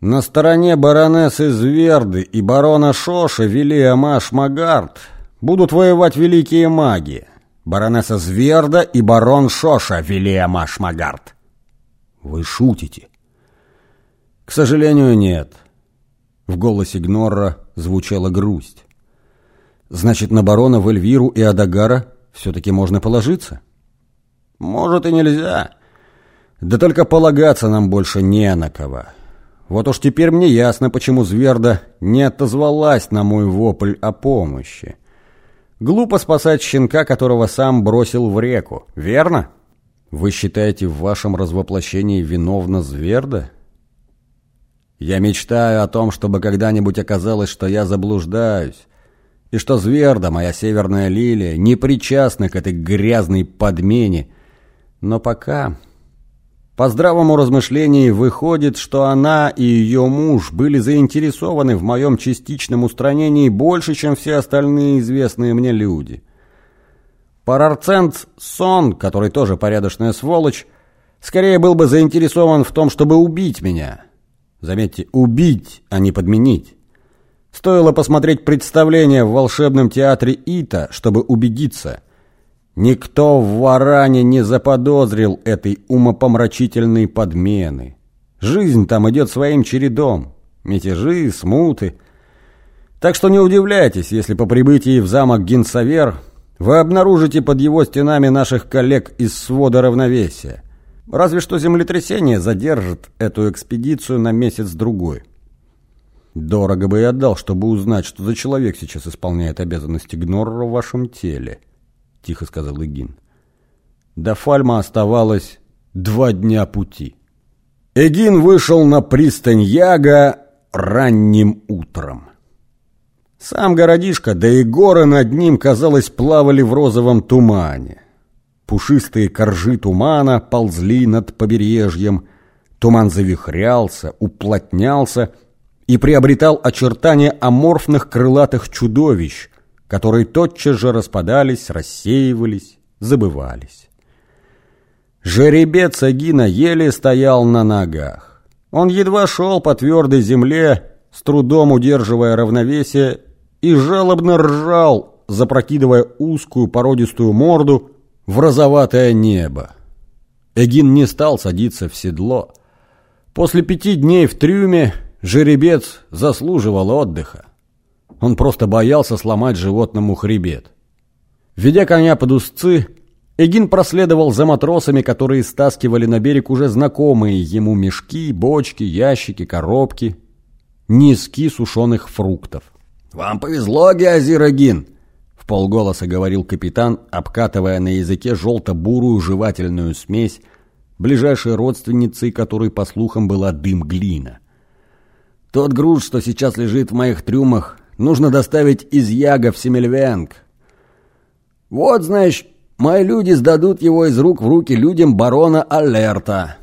На стороне баронессы Зверды и барона Шоша Вильяма Шмагард будут воевать великие маги. Баронесса Зверда и барон Шоша Вильяма Шмагард. Вы шутите? К сожалению, нет. В голосе Гнорра звучала грусть. Значит, на барона Вельвиру и Адагара все-таки можно положиться? Может и нельзя. Да только полагаться нам больше не на кого. Вот уж теперь мне ясно, почему Зверда не отозвалась на мой вопль о помощи. Глупо спасать щенка, которого сам бросил в реку, верно? Вы считаете, в вашем развоплощении виновна Зверда? Я мечтаю о том, чтобы когда-нибудь оказалось, что я заблуждаюсь, и что Зверда, моя северная лилия, не причастна к этой грязной подмене. Но пока по здравому размышлению выходит, что она и ее муж были заинтересованы в моем частичном устранении больше, чем все остальные известные мне люди. Парарцент Сон, который тоже порядочная сволочь, скорее был бы заинтересован в том, чтобы убить меня. Заметьте, убить, а не подменить. Стоило посмотреть представление в волшебном театре Ита, чтобы убедиться – Никто в Варане не заподозрил этой умопомрачительной подмены. Жизнь там идет своим чередом. Мятежи, смуты. Так что не удивляйтесь, если по прибытии в замок Гинсавер вы обнаружите под его стенами наших коллег из свода равновесия. Разве что землетрясение задержит эту экспедицию на месяц-другой. Дорого бы и отдал, чтобы узнать, что за человек сейчас исполняет обязанности Гнорра в вашем теле. — тихо сказал Эгин. До Фальма оставалось два дня пути. Эгин вышел на пристань Яга ранним утром. Сам городишко, да и горы над ним, казалось, плавали в розовом тумане. Пушистые коржи тумана ползли над побережьем, туман завихрялся, уплотнялся и приобретал очертания аморфных крылатых чудовищ, которые тотчас же распадались, рассеивались, забывались. Жеребец Агина еле стоял на ногах. Он едва шел по твердой земле, с трудом удерживая равновесие, и жалобно ржал, запрокидывая узкую породистую морду в розоватое небо. Эгин не стал садиться в седло. После пяти дней в трюме жеребец заслуживал отдыха. Он просто боялся сломать животному хребет. Ведя коня под узцы, Эгин проследовал за матросами, которые стаскивали на берег уже знакомые ему мешки, бочки, ящики, коробки, низки сушеных фруктов. «Вам повезло, Геозир Эгин!» — в полголоса говорил капитан, обкатывая на языке желто-бурую жевательную смесь, ближайшей родственницей которой, по слухам, была дым-глина. «Тот груз, что сейчас лежит в моих трюмах, нужно доставить из Яга в Семельвенг. Вот, знаешь, мои люди сдадут его из рук в руки людям барона Алерта,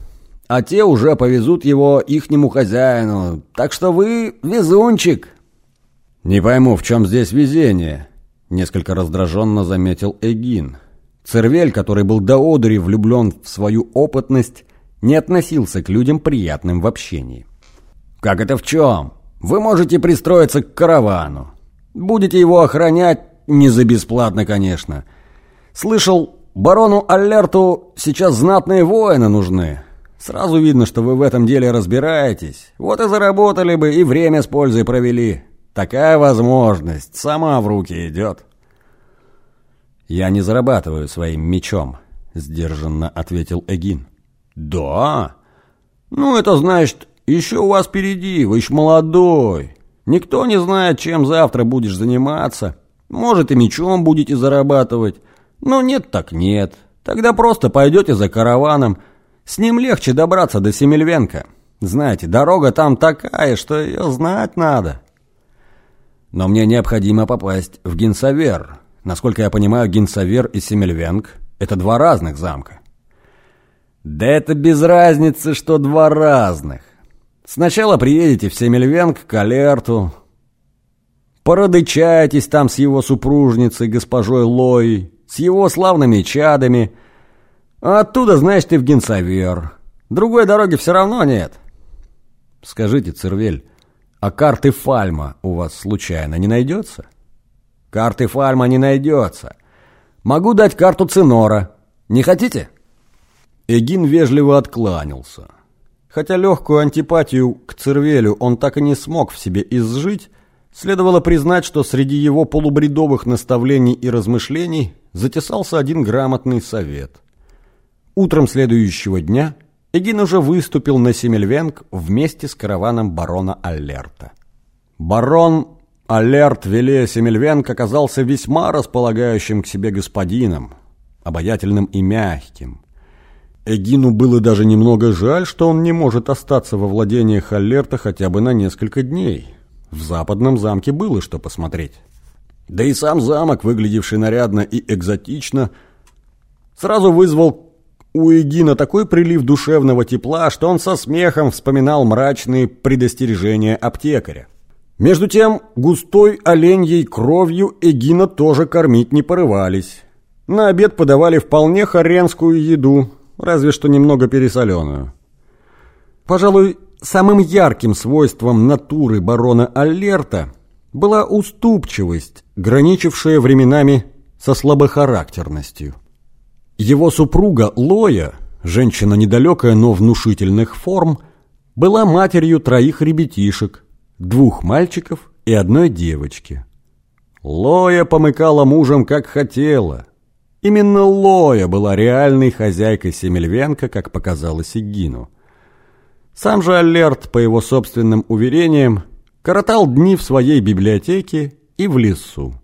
а те уже повезут его ихнему хозяину. Так что вы везунчик». «Не пойму, в чем здесь везение?» — несколько раздраженно заметил Эгин. Цервель, который был до одури влюблен в свою опытность, не относился к людям приятным в общении. «Как это в чем?» Вы можете пристроиться к каравану. Будете его охранять, не за бесплатно, конечно. Слышал, барону Аллерту сейчас знатные воины нужны. Сразу видно, что вы в этом деле разбираетесь. Вот и заработали бы, и время с пользой провели. Такая возможность сама в руки идет. «Я не зарабатываю своим мечом», — сдержанно ответил Эгин. «Да? Ну, это значит, еще у вас впереди, вы еще молодой. Никто не знает, чем завтра будешь заниматься. Может, и мечом будете зарабатывать. Но нет так нет. Тогда просто пойдете за караваном. С ним легче добраться до Семельвенка. Знаете, дорога там такая, что ее знать надо. Но мне необходимо попасть в Генсавер. Насколько я понимаю, Генсавер и Семельвенг – это два разных замка. Да это без разницы, что два разных. Сначала приедете в Семельвенг к Алерту, породычаетесь там с его супружницей, госпожой Лой, с его славными чадами, а оттуда, знаешь, ты в Генсавер. Другой дороги все равно нет. Скажите, Цервель, а карты Фальма у вас случайно не найдется? Карты Фальма не найдется. Могу дать карту Цинора. Не хотите? Эгин вежливо откланялся. Хотя легкую антипатию к Цервелю он так и не смог в себе изжить, следовало признать, что среди его полубредовых наставлений и размышлений затесался один грамотный совет. Утром следующего дня Эгин уже выступил на Семельвенг вместе с караваном барона Алерта. Барон Алерт Веле Семельвенг оказался весьма располагающим к себе господином, обаятельным и мягким. Эгину было даже немного жаль, что он не может остаться во владениях Аллерта хотя бы на несколько дней. В западном замке было что посмотреть. Да и сам замок, выглядевший нарядно и экзотично, сразу вызвал у Эгина такой прилив душевного тепла, что он со смехом вспоминал мрачные предостережения аптекаря. Между тем, густой оленьей кровью Эгина тоже кормить не порывались. На обед подавали вполне хоренскую еду – разве что немного пересоленную. Пожалуй, самым ярким свойством натуры барона Аллерта была уступчивость, граничившая временами со слабохарактерностью. Его супруга Лоя, женщина недалекая, но внушительных форм, была матерью троих ребятишек, двух мальчиков и одной девочки. Лоя помыкала мужем как хотела – Именно Лоя была реальной хозяйкой Семельвенко, как показалось Игину. Сам же Алерт, по его собственным уверениям, коротал дни в своей библиотеке и в лесу.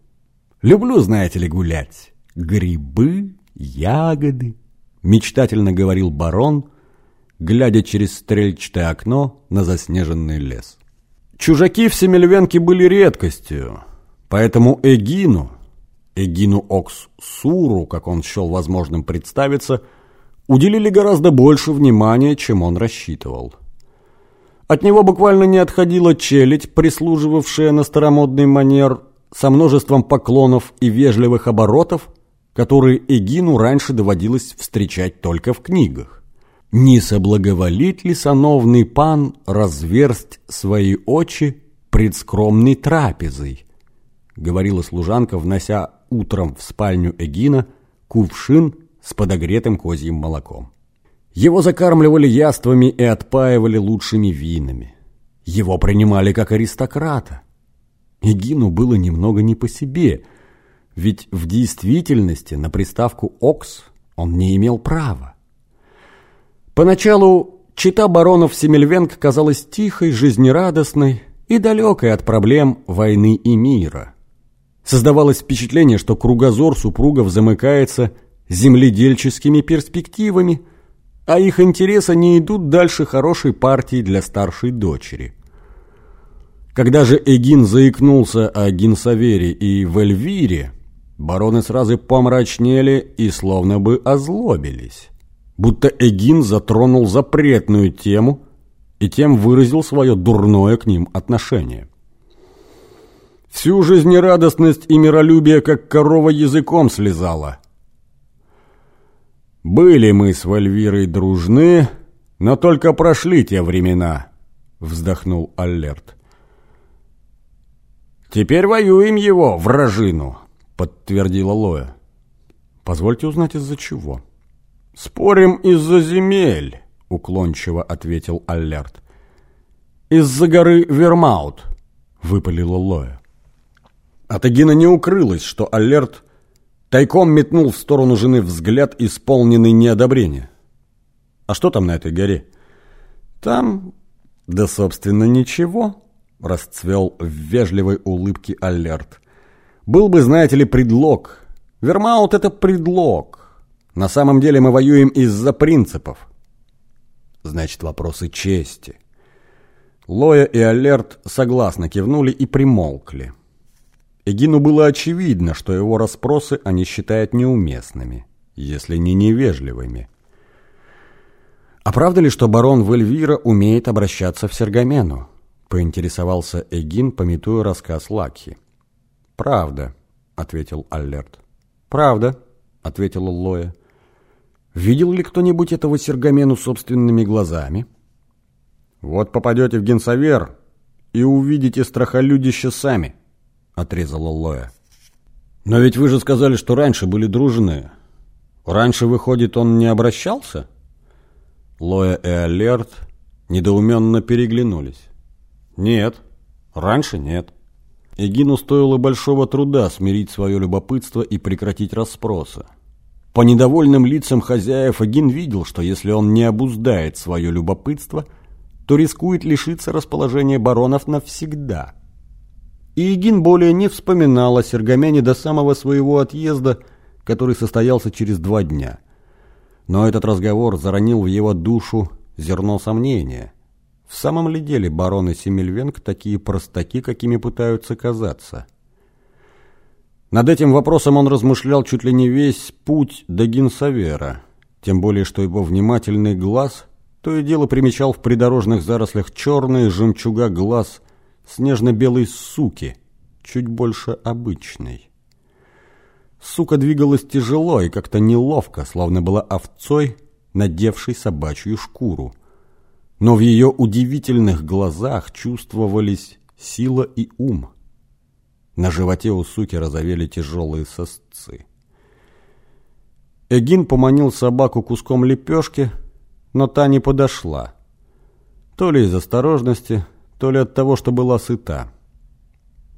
«Люблю, знаете ли, гулять. Грибы, ягоды», — мечтательно говорил барон, глядя через стрельчатое окно на заснеженный лес. Чужаки в Семельвенке были редкостью, поэтому Эгину, Эгину Окс Суру, как он счел возможным представиться, уделили гораздо больше внимания, чем он рассчитывал. От него буквально не отходила челядь, прислуживавшая на старомодный манер, со множеством поклонов и вежливых оборотов, которые Эгину раньше доводилось встречать только в книгах. «Не соблаговолит ли сановный пан разверсть свои очи пред скромной трапезой?» — говорила служанка, внося утром в спальню Эгина кувшин с подогретым козьим молоком. Его закармливали яствами и отпаивали лучшими винами. Его принимали как аристократа. Эгину было немного не по себе, ведь в действительности на приставку «окс» он не имел права. Поначалу чита баронов Семельвенг казалась тихой, жизнерадостной и далекой от проблем войны и мира – Создавалось впечатление, что кругозор супругов замыкается земледельческими перспективами, а их интересы не идут дальше хорошей партии для старшей дочери. Когда же Эгин заикнулся о Гинсавере и Вельвире, бароны сразу помрачнели и словно бы озлобились. Будто Эгин затронул запретную тему и тем выразил свое дурное к ним отношение. Всю жизнерадостность и миролюбие, как корова языком слезала. Были мы с Вальвирой дружны, но только прошли те времена, вздохнул Аллерт. Теперь воюем его, вражину, подтвердила Лоя. Позвольте узнать, из-за чего. Спорим из-за земель, уклончиво ответил Аллерт. Из-за горы Вермаут, выпалила Лоя. От Эгина не укрылось, что Алерт тайком метнул в сторону жены взгляд, исполненный неодобрения. А что там на этой горе? Там, да собственно ничего, расцвел в вежливой улыбке Алерт. Был бы, знаете ли, предлог. Вермаут — это предлог. На самом деле мы воюем из-за принципов. Значит, вопросы чести. Лоя и Алерт согласно кивнули и примолкли. Эгину было очевидно, что его расспросы они считают неуместными, если не невежливыми. «А правда ли, что барон Вельвира умеет обращаться в Сергамену?» — поинтересовался Эгин, пометуя рассказ Лакхи. «Правда», — ответил Аллерт. «Правда», — ответила Лоя. «Видел ли кто-нибудь этого Сергамену собственными глазами?» Вот попадете в Генсавер и увидите страхолюдище сами, отрезала Лоя. Но ведь вы же сказали, что раньше были дружны. Раньше, выходит, он не обращался? Лоя и Алерт недоуменно переглянулись. Нет, раньше нет. Эгину стоило большого труда смирить свое любопытство и прекратить расспросы. По недовольным лицам хозяев Эгин видел, что если он не обуздает свое любопытство, то рискует лишиться расположения баронов навсегда. И Эгин более не вспоминал о Сергамяне до самого своего отъезда, который состоялся через два дня. Но этот разговор заронил в его душу зерно сомнения – в самом ли деле бароны Семельвенг такие простаки, какими пытаются казаться? Над этим вопросом он размышлял чуть ли не весь путь до Гинсавера, тем более что его внимательный глаз то и дело примечал в придорожных зарослях черные жемчуга глаз снежно-белой суки, чуть больше обычной. Сука двигалась тяжело и как-то неловко, словно была овцой, надевшей собачью шкуру но в ее удивительных глазах чувствовались сила и ум. На животе у суки разовели тяжелые сосцы. Эгин поманил собаку куском лепешки, но та не подошла. То ли из осторожности, то ли от того, что была сыта.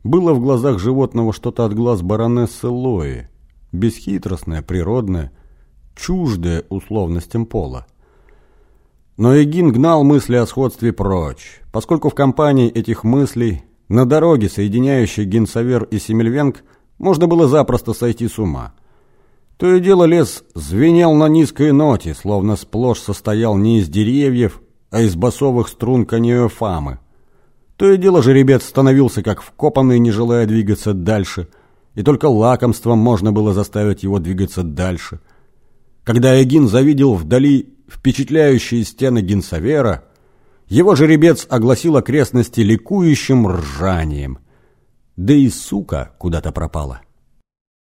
Было в глазах животного что-то от глаз баронессы Лои, бесхитростное, природное, чуждое условностям пола. Но Эгин гнал мысли о сходстве прочь, поскольку в компании этих мыслей на дороге, соединяющей Гинсавер и Семельвенг, можно было запросто сойти с ума. То и дело лес звенел на низкой ноте, словно сплошь состоял не из деревьев, а из басовых струн конеофамы. То и дело жеребец становился как вкопанный, не желая двигаться дальше, и только лакомством можно было заставить его двигаться дальше. Когда Эгин завидел вдали впечатляющие стены Гинсавера, его жеребец огласил окрестности ликующим ржанием. Да и сука куда-то пропала.